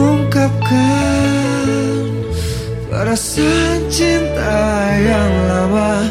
mengungkapkan perasaan cinta yang lama.